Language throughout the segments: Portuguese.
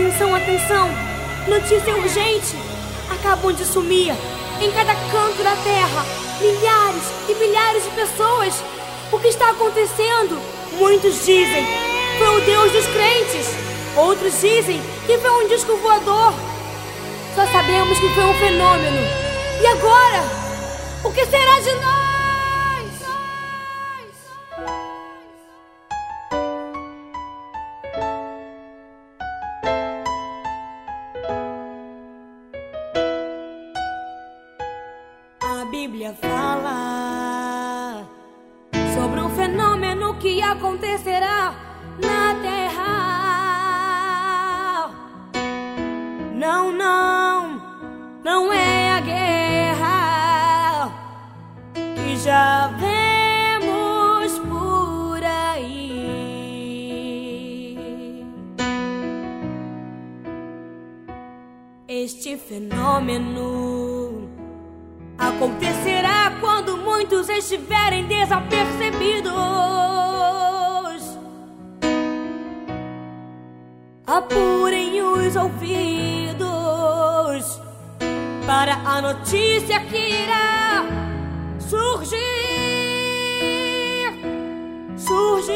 Atenção, atenção! Notícia urgente! Acabam de sumir, em cada canto da terra, milhares e milhares de pessoas. O que está acontecendo? Muitos dizem foi o Deus dos crentes. Outros dizem que foi um disco voador. Só sabemos que foi um fenômeno. E agora? O que será de nós? Bíblia fala sobre um fenômeno que acontecerá na terra. Não, não, não é a guerra que já vemos por aí. Este fenômeno acontecerá quando muitos estiverem desapercebidos. Apurem os ouvidos para a notícia que irá surgir. Surgir.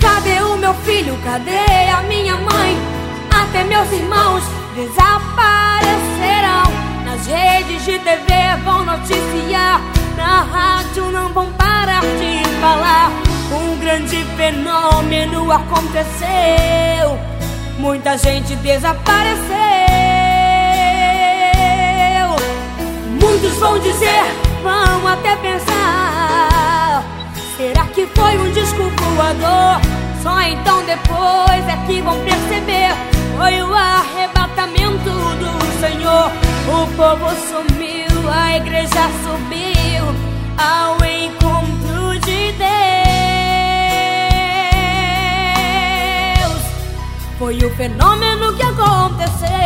Cadê o meu filho? Cadê a minha mãe? Até meus irmãos desaparecerão. Nas redes de TV vão noticiar. Na rádio não vão parar de falar. Um grande fenômeno aconteceu. Muita gente desapareceu. Muitos vão dizer, vão até pensar. Será que foi um disco voador? Só então depois é que vão perceber. Foi o arrebatamento povo sumiu, a igreja subiu ao encontro de Deus. Foi o fenômeno que aconteceu.